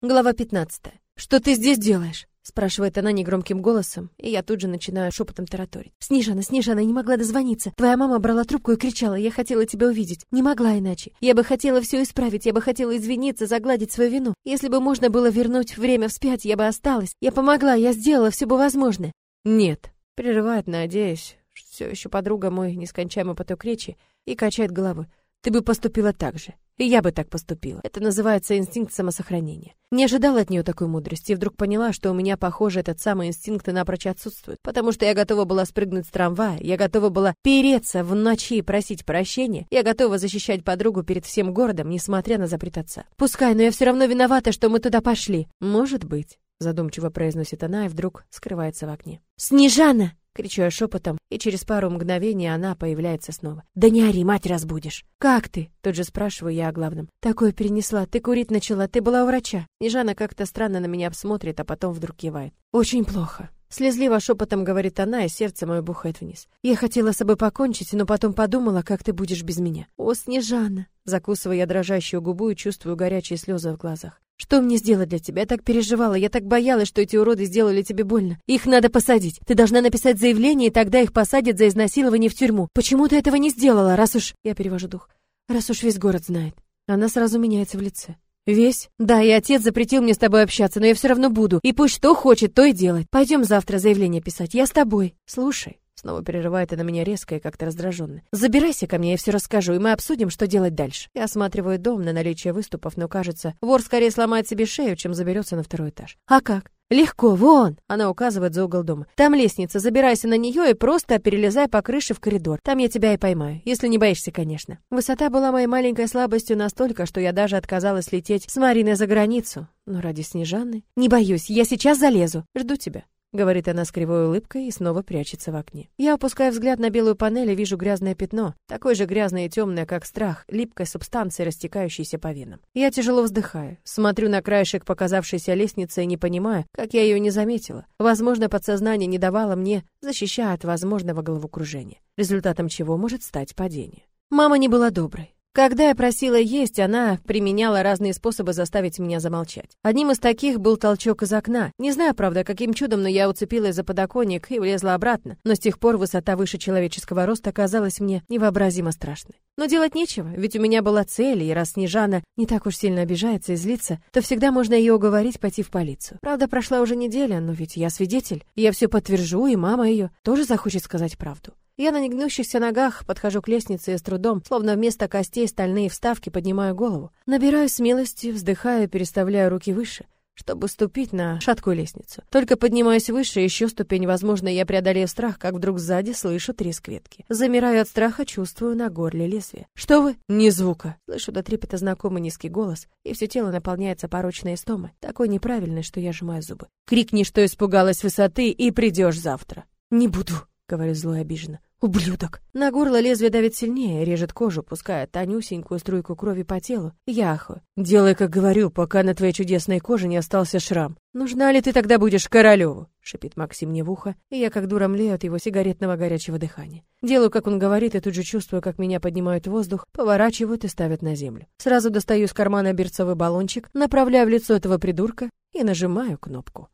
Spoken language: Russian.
Глава 15. Что ты здесь делаешь? спрашивает она негромким голосом, и я тут же начинаю шепотом тараторить. Снежана, Снежана, не могла дозвониться. Твоя мама брала трубку и кричала: "Я хотела тебя увидеть". Не могла иначе. Я бы хотела все исправить, я бы хотела извиниться, загладить свою вину. Если бы можно было вернуть время вспять, я бы осталась. Я помогла, я сделала все бы возможное. Нет, прерывает, надеюсь. Все еще подруга мой нескончаемый поток речи и качает головой. Ты бы поступила так же. И я бы так поступила. Это называется инстинкт самосохранения. Не ожидала от нее такой мудрости и вдруг поняла, что у меня, похоже, этот самый инстинкт напрочь отсутствует. Потому что я готова была спрыгнуть с трамвая, я готова была переться в ночи и просить прощения, я готова защищать подругу перед всем городом, несмотря на запрет отца. Пускай, но я все равно виновата, что мы туда пошли. Может быть, задумчиво произносит она и вдруг скрывается в окне. Снежана! Кричу я шепотом, и через пару мгновений она появляется снова. Да не ори, мать разбудишь. Как ты? Тут же спрашиваю я о главном. Такое перенесла. Ты курить начала. Ты была у врача. Нежана как-то странно на меня обсмотрит, а потом вдруг кивает. Очень плохо. Слезливо шепотом говорит она, и сердце мое бухает вниз. Я хотела с собой покончить, но потом подумала, как ты будешь без меня. О, Снежана! Закусываю я дрожащую губу и чувствую горячие слезы в глазах. Что мне сделать для тебя? Я так переживала, я так боялась, что эти уроды сделали тебе больно. Их надо посадить. Ты должна написать заявление, и тогда их посадят за изнасилование в тюрьму. Почему ты этого не сделала, раз уж... Я перевожу дух. Раз уж весь город знает. Она сразу меняется в лице. Весь? Да, и отец запретил мне с тобой общаться, но я все равно буду. И пусть что хочет, то и делает. Пойдем завтра заявление писать. Я с тобой. Слушай. Снова перерывает она меня резко и как-то раздраженно. «Забирайся ко мне, я все расскажу, и мы обсудим, что делать дальше». Я осматриваю дом на наличие выступов, но кажется, вор скорее сломает себе шею, чем заберется на второй этаж. «А как?» «Легко, вон!» Она указывает за угол дома. «Там лестница, забирайся на нее и просто перелезай по крыше в коридор. Там я тебя и поймаю, если не боишься, конечно». Высота была моей маленькой слабостью настолько, что я даже отказалась лететь с Мариной за границу. Но ради Снежаны... «Не боюсь, я сейчас залезу. Жду тебя». — говорит она с кривой улыбкой и снова прячется в окне. Я опускаю взгляд на белую панель и вижу грязное пятно, такое же грязное и темное, как страх, липкой субстанции, растекающейся по венам. Я тяжело вздыхаю, смотрю на краешек показавшейся лестницы и не понимаю, как я ее не заметила. Возможно, подсознание не давало мне, защищая от возможного головокружения, результатом чего может стать падение. Мама не была доброй. Когда я просила есть, она применяла разные способы заставить меня замолчать. Одним из таких был толчок из окна. Не знаю, правда, каким чудом, но я уцепилась за подоконник и влезла обратно. Но с тех пор высота выше человеческого роста казалась мне невообразимо страшной. Но делать нечего, ведь у меня была цель, и раз Снежана не так уж сильно обижается и злится, то всегда можно ее уговорить пойти в полицию. Правда, прошла уже неделя, но ведь я свидетель. Я все подтвержу, и мама ее тоже захочет сказать правду. Я на негнущихся ногах подхожу к лестнице и с трудом, словно вместо костей стальные вставки, поднимаю голову. Набираю смелости, вздыхаю переставляю руки выше, чтобы ступить на шаткую лестницу. Только поднимаюсь выше, еще ступень, возможно, я преодолею страх, как вдруг сзади слышу треск ветки. Замираю от страха, чувствую на горле лезвие. «Что вы?» «Ни звука!» Слышу до трепета знакомый низкий голос, и все тело наполняется порочной истомой, такой неправильной, что я сжимаю зубы. «Крикни, что испугалась высоты, и придешь завтра!» «Не буду!» — говорю зло и обиженно. Ублюдок. На горло лезвие давит сильнее, режет кожу, пуская тонюсенькую струйку крови по телу. Яху. Делай, как говорю, пока на твоей чудесной коже не остался шрам. Нужна ли ты тогда будешь Королеву? шипит Максим мне в ухо, и я как дура млею от его сигаретного горячего дыхания. Делаю, как он говорит, и тут же чувствую, как меня поднимают в воздух, поворачивают и ставят на землю. Сразу достаю из кармана берцовый баллончик, направляю в лицо этого придурка и нажимаю кнопку.